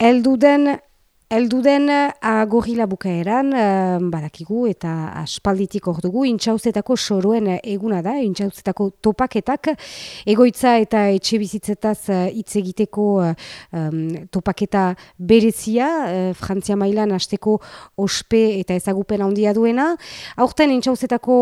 Elduden Elduden agorila bukaeran, badakigu eta aspalditik hor dugu, intxauzetako soroen eguna da, intxauzetako topaketak, egoitza eta etxe bizitzetaz hitz egiteko um, topaketa berezia, Frantzia mailan hasteko ospe eta ezagupen handia duena. Aurten intxauzetako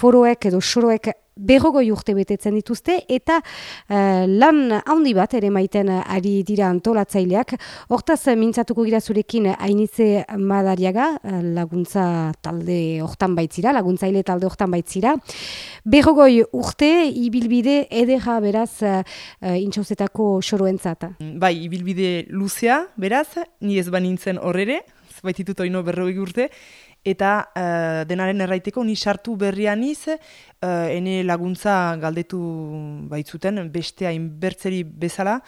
foroek edo soroek berrogo urte betetzen dituzte eta uh, lan handi bat ere maiten ari dira antolatzaileak. Hortaz, mintzatuko gira zurekin hainize madariaga, eh, laguntza talde hortan baitzira, laguntzaile talde hortan baitzira. Berrogoi urte, ibilbide edera beraz uh, intxauzetako soroentzat. Bai, ibilbide luzea, beraz, ni ez banintzen horrere, baititut oino berrogoi urte, eta uh, denaren erraiteko ni sartu berrian iz, uh, ene laguntza galdetu baitzuten, beste hain bertzeri bezala,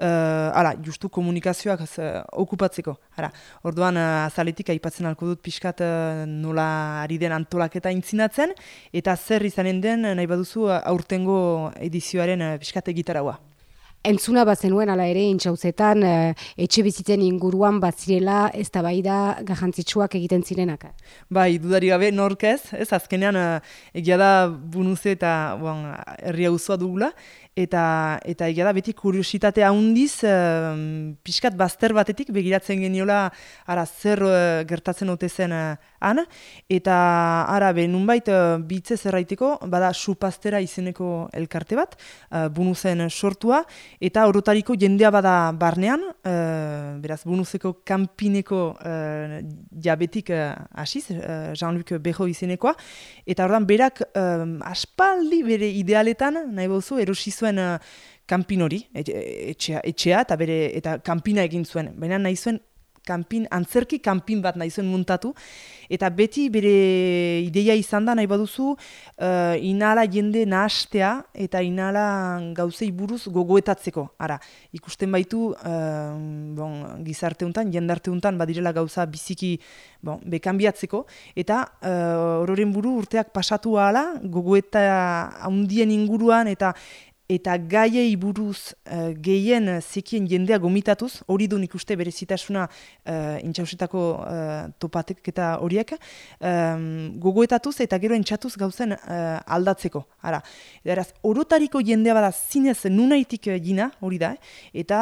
uh, ala, justu komunikazioak uh, okupatzeko. Ara, orduan, uh, azaletik aipatzen alko dut pixkat uh, nola ari den antolaketa intzinatzen, eta zer izanen den, nahi baduzu, aurtengo edizioaren uh, pixkat egitaragoa. Entzuna bazenuen ala ere intxauzetan uh, etxe bizitzen inguruan bazirela ez da bai da garrantzitsuak egiten zirenak. Bai, dudari gabe nork ez, azkenean uh, egia da bunuze eta bon, herria uzua dugula, eta eta egia da beti kuriositate handiz uh, pixkat bazter batetik begiratzen geniola ara zer uh, gertatzen ote zen uh, han. Eta ara be nunbait uh, bitze zerraiteko bada supastera izeneko elkarte bat uh, bunuzen sortua. Eta orotariko jendea bada barnean uh, beraz bunuzeko kanpineko uh, jabetik hasiz uh, Jean-Luc Bejo izenekoa. Eta ordan berak aspaldi bere idealetan nahi bozu erosizu zuen uh, kanpin hori, etxea, etxea eta bere eta kanpina egin zuen. Baina nahi zuen kanpin, antzerki kanpin bat nahi zuen muntatu. Eta beti bere ideia izan da nahi baduzu uh, inala jende nahastea eta inala gauzei buruz gogoetatzeko. Ara, ikusten baitu uh, bon, gizarte untan, jendarte untan, badirela gauza biziki bon, bekanbiatzeko. Eta uh, buru urteak pasatu ahala, gogoeta handien inguruan eta eta gaiei buruz uh, gehien zekien jendea gomitatuz, hori du nik uste bere zitasuna uh, intxausetako uh, topatek eta horiek, um, gogoetatuz eta gero entxatuz gauzen uh, aldatzeko. Ara, eraz, orotariko jendea bada zinez nunaitik gina, hori da, eta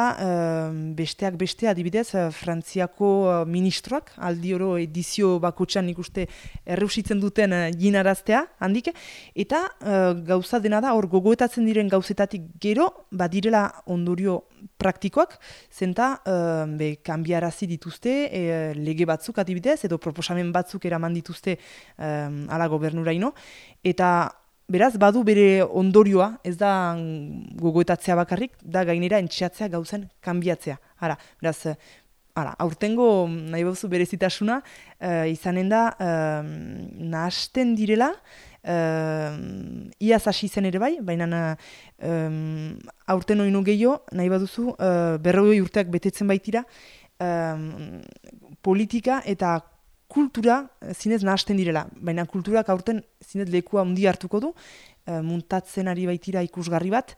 besteak bestea adibidez, uh, frantziako ministroak, aldi oro edizio bakotxan nik uste erreusitzen duten uh, ginaraztea, handik, eta uh, gauza dena da, hor gogoetatzen diren gauze gauzetatik gero, badirela ondorio praktikoak, zenta uh, be, kanbiarazi dituzte e, lege batzuk adibidez, edo proposamen batzuk eraman dituzte um, ala gobernuraino, eta beraz, badu bere ondorioa, ez da gogoetatzea bakarrik, da gainera entxeatzea gauzen kanbiatzea. Ara, beraz, Hala, aurtengo nahi bauzu berezitasuna, uh, izanen da, uh, nahasten direla, uh, iaz hasi zen ere bai, baina um, aurten oinu gehiago, nahi baduzu, uh, berrogei urteak betetzen baitira, um, politika eta kultura zinez nahasten direla. Baina kulturak aurten zinez lekua handi hartuko du, uh, muntatzen ari baitira ikusgarri bat,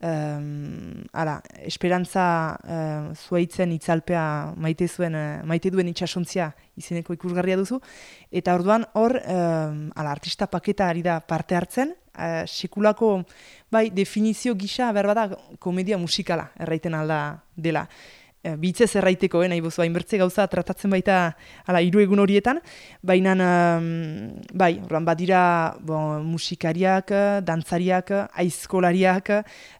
um, ala, esperantza uh, zuaitzen itzalpea maite zuen, uh, maite duen itxasontzia izeneko ikusgarria duzu, eta orduan hor, um, ala, artista paketa ari da parte hartzen, uh, sekulako, bai, definizio gisa, berbada, komedia musikala, erraiten alda dela. Eh, bitze zerraiteko, eh, nahi bozu, hainbertze gauza tratatzen baita ala, iru egun horietan, baina bai, orran badira bon, musikariak, dantzariak, aizkolariak,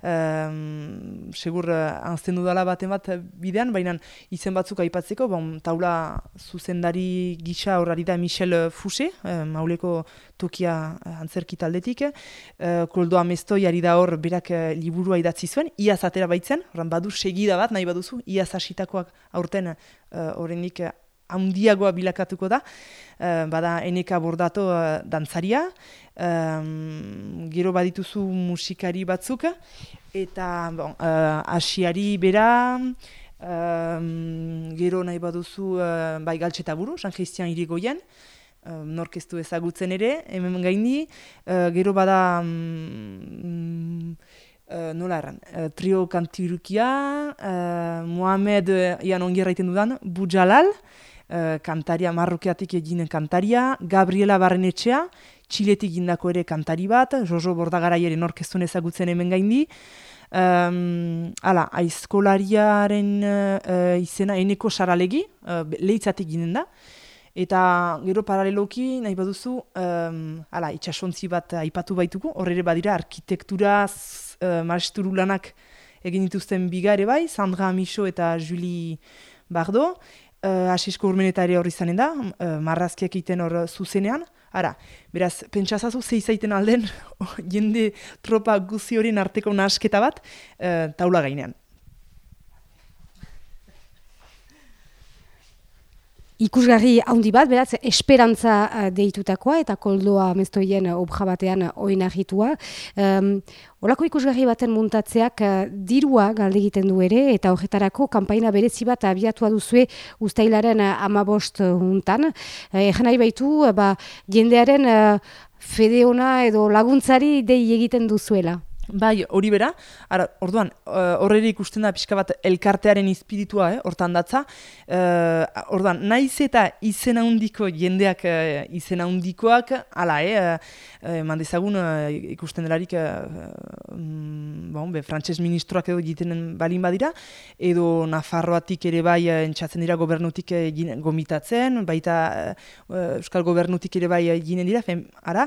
um, segur uh, anzten dudala baten bat bidean, baina izen batzuk aipatzeko, bon, taula zuzendari gisa horari da Michel Fuse, um, mauleko tokia antzerki taldetik, uh, koldo amestoi ari da hor berak uh, liburua idatzi zuen, iaz atera baitzen, orran badu segida bat, nahi baduzu, iaz hasitakoak aurten horrenik uh, handiagoa bilakatuko da, bada eneka bordato dantzaria, um, gero badituzu musikari batzuk, eta bon, uh, asiari bera, um, gero nahi baduzu bai galtxeta buru, San Christian irigoien, uh, norkeztu ezagutzen ere, hemen gaini, uh, gero bada... Um, uh, nola erran, uh, trio kantirukia, uh, Mohamed, ian ongi erraiten dudan, Bujalal, uh, kantaria, marrokeatik eginen kantaria, Gabriela Barrenetxea, Txiletik gindako ere kantari bat, Jojo Bordagarai ere ezagutzen hemen gaindi, Um, ala, aizkolariaren uh, izena eneko saralegi, uh, lehitzatik ginen da, Eta gero paraleloki nahi baduzu, um, ala, itxasontzi bat aipatu baituko, horre badira arkitektura uh, maesturu lanak egin dituzten biga ere bai, Sandra Amiso eta Julie Bardo, uh, asisko urmenetare horri zanen da, uh, marrazkiak egiten hor zuzenean. Ara, beraz, pentsazazu zeizaiten alden jende tropa guzi horien arteko nasketa bat uh, taula gainean. Ikusgarri handi bat, beraz, esperantza uh, deitutakoa eta koldoa mestoien uh, obja batean uh, oinagitua. Um, Olako ikusgarri baten muntatzeak uh, dirua galde egiten du ere eta horretarako kanpaina berezi bat abiatua duzue ustailaren amabost huntan. Egan nahi baitu, ba, jendearen uh, fedeona edo laguntzari dei egiten duzuela. Bai, hori bera, ara, orduan, uh, ikusten da pixka bat elkartearen izpiritua, eh, hortan datza. Uh, orduan, naiz eta izena hundiko jendeak uh, izena hundikoak, ala, eh, uh, mandezagun uh, ikusten delarik, uh, bon, be, frantses ministroak edo egiten balin badira, edo Nafarroatik ere bai entxatzen dira gobernutik gomitatzen, baita Euskal gobernutik ere bai eginen dira, fem, ara,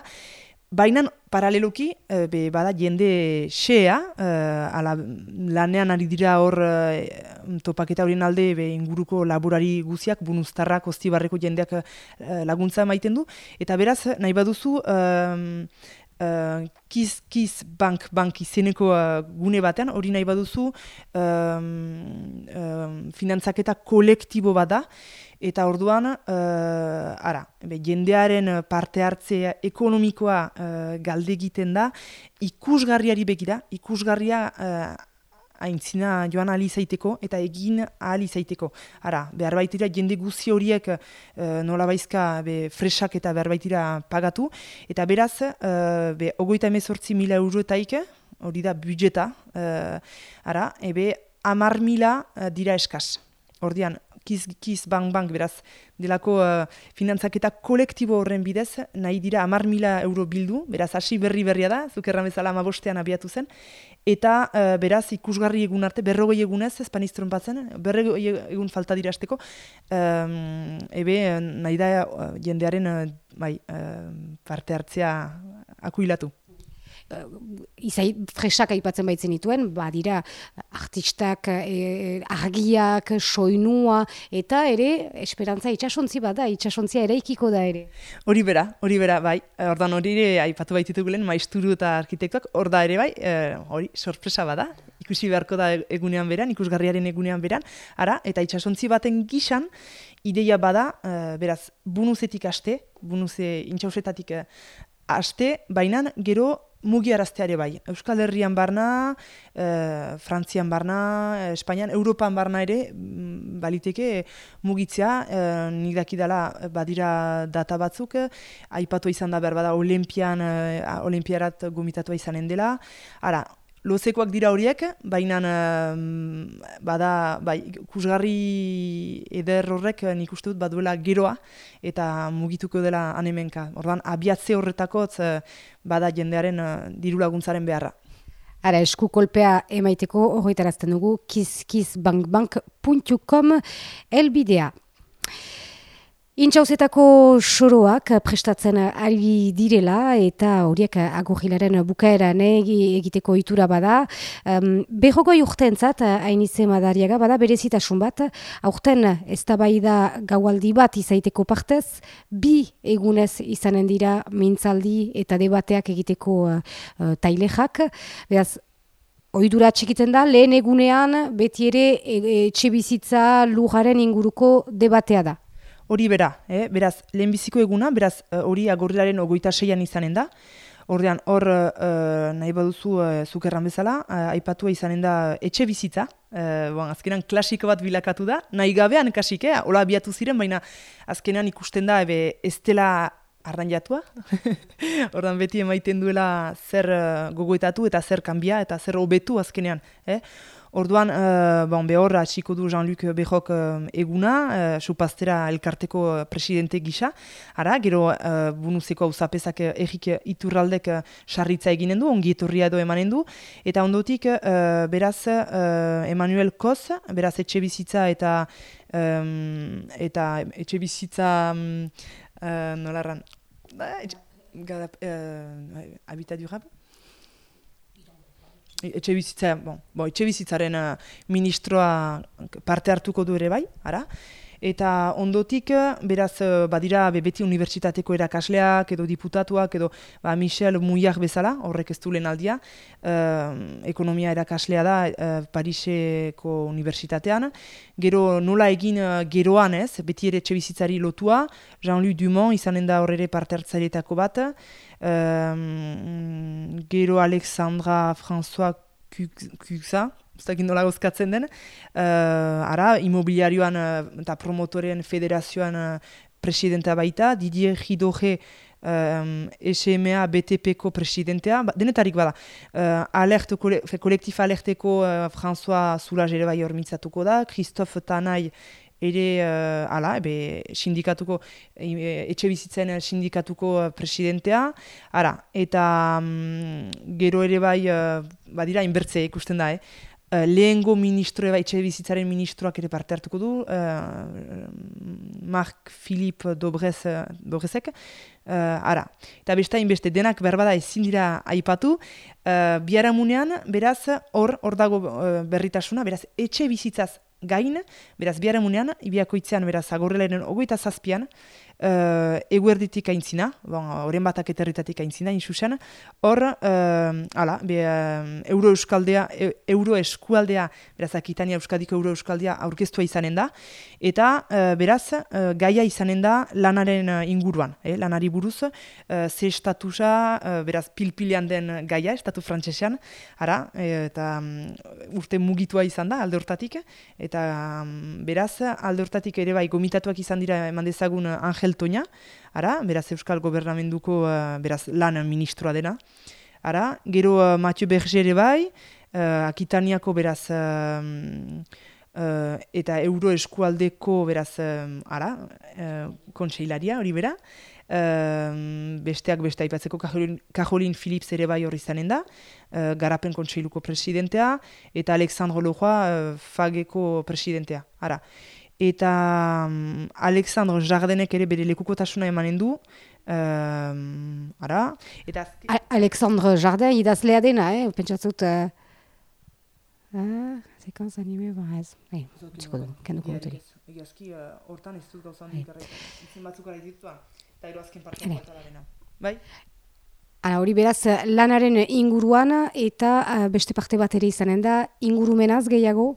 Baina paraleloki, e, be, bada jende xea, e, ala, lanean ari dira hor e, topaketa horien alde be, inguruko laborari guziak, bunuztarrak, ostibarreko jendeak e, laguntza maiten du. Eta beraz, nahi baduzu, uh, kiz, kiz bank, bank izeneko uh, gune batean, hori nahi baduzu um, um, finantzaketa kolektibo bada, eta orduan, uh, ara, be, jendearen parte hartzea ekonomikoa uh, galde egiten da, ikusgarriari begira, ikusgarria aintzina joan ahal izaiteko eta egin ahal izaiteko. Ara, behar baitira jende guzi horiek e, nola baizka be, fresak eta behar baitira pagatu. Eta beraz, e, be, ogoita emezortzi mila euroetaik, hori da budjeta, e, ara, ebe amar mila dira eskaz. Ordian, kiz, kiz, bang, bang, beraz, delako uh, finantzaketa kolektibo horren bidez, nahi dira amar mila euro bildu, beraz, hasi berri berria da, zukerra bezala amabostean abiatu zen, eta uh, beraz, ikusgarri egun arte, berrogei egunez, espaniztron batzen, berrogei egun falta dira azteko, um, ebe, nahi da uh, jendearen uh, bai, parte hartzea akuilatu izai fresak aipatzen baitzen dituen, badira artistak, e, argiak, soinua, eta ere esperantza itxasontzi bat da, itxasontzia ere ikiko da ere. Hori bera, hori bera, bai, ordan hori ere aipatu baititu gulen, maisturu eta arkitektuak, hor da ere bai, hori sorpresa bada, ikusi beharko da egunean beran, ikusgarriaren egunean beran, ara, eta itxasontzi baten gixan, ideia bada, beraz, bunuzetik aste, bunuze intxausetatik aste, baina gero mugiarazteare bai. Euskal Herrian barna, e, Frantzian barna, Espainian, Europan barna ere, mm, baliteke mugitzea, e, nik dakidala badira data batzuk, aipatu izan da behar bada Olimpian, e, Olimpiarat gomitatua izanen dela. Ara, lozekoak dira horiek, baina bada, bai, kusgarri eder horrek nik uste dut baduela geroa eta mugituko dela anemenka. Ordan abiatze horretakotz bada jendearen uh, diru laguntzaren beharra. Ara, esku kolpea emaiteko horretarazten dugu kizkizbankbank.com elbidea. Intxauzetako soroak prestatzen ari direla eta horiek agogilaren bukaera egiteko itura bada. Um, Behogoi urtentzat, hain izen madariaga, bada berezitasun bat, aurten ez da gaualdi bat izaiteko partez, bi egunez izanen dira mintzaldi eta debateak egiteko uh, tailexak. Beraz, Oidura txikitzen da, lehen egunean beti ere e, etxe bizitza lujaren inguruko debatea da. Hori bera, eh? beraz, lehenbiziko eguna, beraz, eh, hori uh, agorrilaren ogoita seian izanen da. Ordean, hor, uh, nahi baduzu uh, zukerran bezala, uh, aipatua izanen da etxe bizitza. Uh, bon, azkenan klasiko bat bilakatu da, nahi gabean kasik, eh? hola abiatu ziren, baina azkenan ikusten da, ebe, ez dela arranjatua. Ordan beti emaiten duela zer gogoetatu eta zer kanbia eta zer hobetu azkenean. Eh? Orduan, uh, bon, behor, atxiko du Jean-Luc Behok uh, eguna, uh, supastera elkarteko presidente gisa. Ara, gero, uh, bunuzeko hau zapezak errik iturraldek sarritza uh, eginen du, ongi etorria edo emanen du. Eta ondotik, uh, beraz, uh, Emmanuel Kos, beraz, etxe bizitza eta, um, eta etxe bizitza, um, uh, nolarran, uh, uh, habitat durable? Etxe bizitza, bon, bon, etxe bizitzaren uh, ministroa parte hartuko du ere bai, ara? Eta ondotik, beraz, uh, badira bebeti unibertsitateko erakasleak edo diputatuak edo ba, Michel Mouillard bezala, horrek ez du lehen aldia, uh, ekonomia erakaslea da uh, Pariseko unibertsitatean. Gero nola egin uh, geroan ez, beti ere etxe bizitzari lotua, Jean-Louis Dumont izanen da horre parte hartzaileetako bat, um, gero Alexandra François Kuksa, dakit nola gozkatzen den, uh, ara, imobiliarioan uh, eta promotoren federazioan uh, presidentea baita, Didier Hidoje um, SMA BTP-ko presidentea, ba, denetarik bada, uh, alert, kolektif alerteko uh, François Soulage ere bai hormitzatuko da, Christophe Tanay ere uh, ala, ebe, sindikatuko, e, etxe bizitzen sindikatuko presidentea, ara, eta um, gero ere bai, uh, badira, inbertze ikusten da, eh? Uh, lehengo ministro eba etxe bizitzaren ministroak ere parte hartuko du, uh, Marc Philippe Dobrez, uh, Dobrezek, uh, ara. Eta besta inbeste denak berbada ezin dira aipatu, uh, biaramunean, beraz, hor, hor dago uh, berritasuna, beraz, etxe bizitzaz gain, beraz, biaramunean, ibiakoitzean, beraz, agorrelaren ogoita zazpian, uh, eguerditik aintzina, bon, oren batak eterritatik aintzina, insusen, hor, uh, ala, be, uh, euro euskaldea, e, euro eskualdea, beraz, akitania euskadiko euro euskaldea aurkeztua izanen da, eta beraz, uh, gaia izanen da lanaren inguruan, eh, lanari buruz, uh, ze estatusa, uh, beraz, pilpilean den gaia, estatu frantsesean, ara, eta um, urte mugitua izan da, alde hortatik, eta um, beraz, alde hortatik ere bai, gomitatuak izan dira, eman dezagun Angel Toña, ara, beraz Euskal Gobernamenduko uh, beraz lan ministroa dena. Ara, gero uh, Mathieu Berger bai, uh, Akitaniako beraz uh, eta Euro Eskualdeko beraz uh, ara, uh, kontseilaria hori bera. Uh, besteak beste aipatzeko Kajolin Philips ere bai hori zanen da, uh, garapen kontseiluko presidentea, eta Alexandre Leroy uh, fageko presidentea. Ara eta um, Alexandre Jardenek ere bere lekukotasuna emanen du. Um, ara, eta Alexandre Jardin idazlea dena, eh? Pentsatzut... Uh... Ah, sekanz anime ba ez. Bai, txiko du, kenduko dut Egiazki, hortan ez dut gauzan bai. izin batzuk gara ditua, eta ero azken partea bai. dena. Bai? Ara, hori beraz, lanaren inguruan eta uh, beste parte bat ere izanen da, ingurumenaz gehiago,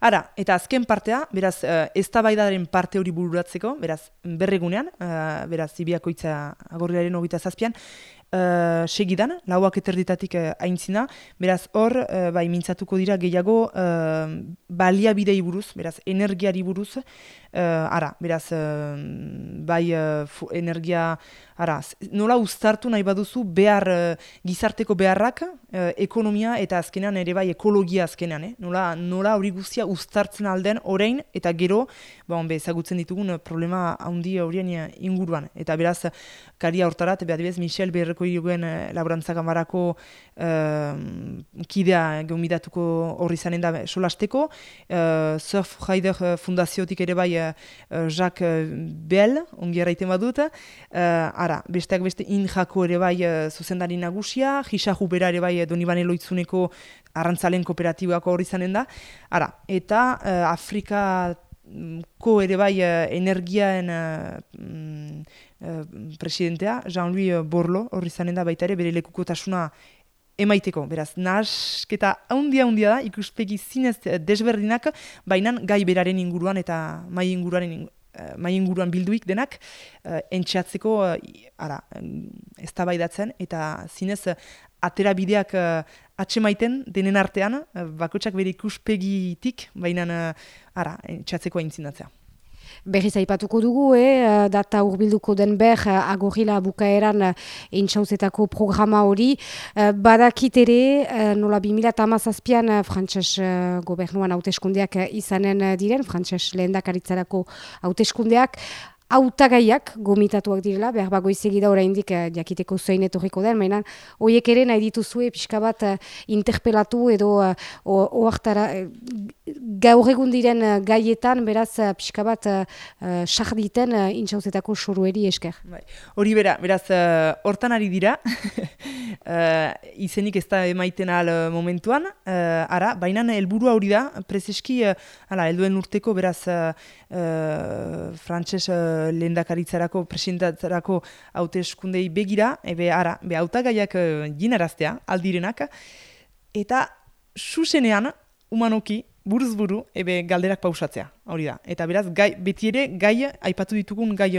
Ara, eta azken partea, beraz, uh, ez parte hori bururatzeko, beraz, berregunean, uh, beraz, ibiakoitza agorriaren hogita zazpian, uh, segidan, lauak eterditatik uh, aintzina, beraz, hor, uh, bai, mintzatuko dira gehiago, uh, baliabidei buruz, beraz, energiari buruz, uh, ara, beraz, uh, bai, uh, energia, ara, nola ustartu nahi baduzu behar, gizarteko beharrak, ekonomia eta azkenean ere bai ekologia azkenean, eh? nola, nola hori guztia ustartzen alden orain eta gero, ba, onbe, ezagutzen ditugun problema handi horien inguruan. Eta beraz, karia hortarat, behar dibez, Michel Berreko iruguen eh, laborantza gamarako uh, kidea gomidatuko horri zanen da solasteko. Uh, Surf Rider Fundaziotik ere bai uh, Jacques Bell, ongi erraiten badut. Uh, ara, besteak beste injako ere bai uh, zuzendari nagusia, Gisahu bera ere bai Donibane Loitzuneko arrantzalen kooperatiboako horri zanen da. Ara, eta uh, Afrika ko ere bai energiaen uh, presidentea, Jean-Louis Borlo, horri zanen da baita ere, bere lekukotasuna emaiteko. Beraz, nasketa haundia haundia da, ikuspegi zinez desberdinak, baina gai beraren inguruan eta mai inguruan, uh, mai inguruan bilduik denak, uh, entxeatzeko, uh, ara, ez eta zinez atera bideak uh, atxemaiten denen artean, uh, bakotsak bere ikuspegitik, baina uh, ara, entxeatzeko aintzinatzea. Berriz aipatuko dugu, eh? data urbilduko den ber, agorila bukaeran intxauzetako programa hori. Badakit ere, nola 2008an frantses gobernuan hauteskundeak izanen diren, frantses lehen dakaritzarako hauteskundeak, Autagaiak gomitatuak direla, behar bago izegi da oraindik uh, jakiteko zein etorriko den, mainan, oiek ere nahi dituzue pixka bat uh, interpelatu edo uh, oartara gaur egun diren gaietan, beraz uh, pixka bat sarditen uh, intxauzetako sorueri esker. Bai. Hori bera, beraz, hortan ari dira, izenik ez da emaiten al momentuan, ara, baina helburua hori da, prezeski, uh, ala, helduen urteko, beraz, uh, frantses lehendakaritzarako, presentatzarako haute eskundei begira, ebe ara, be hautagaiak uh, jinaraztea, aldirenak, eta susenean, umanoki, buruz buru, ebe galderak pausatzea, hori da. Eta beraz, gai, beti ere, gai, aipatu ditugun gai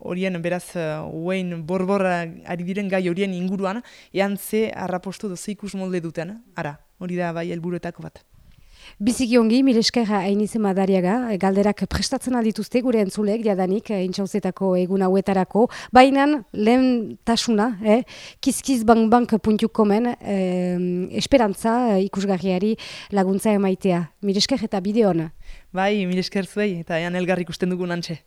horien, beraz, uh, borbor ari diren gai horien inguruan, ean ze arrapostu doze ikus molde duten, ara, hori da bai helburuetako bat. Biziki ongi, mire eskerra hainize madariaga, galderak prestatzen aldituzte gure entzulek, jadanik, eh, intxauzetako egun hauetarako, baina lehen tasuna, eh, kizkizbankbank.comen eh, esperantza eh, ikusgarriari laguntza emaitea. Mire esker eta bideona. Bai, mire esker zuei, eta ean elgarrik usten dugun antxe.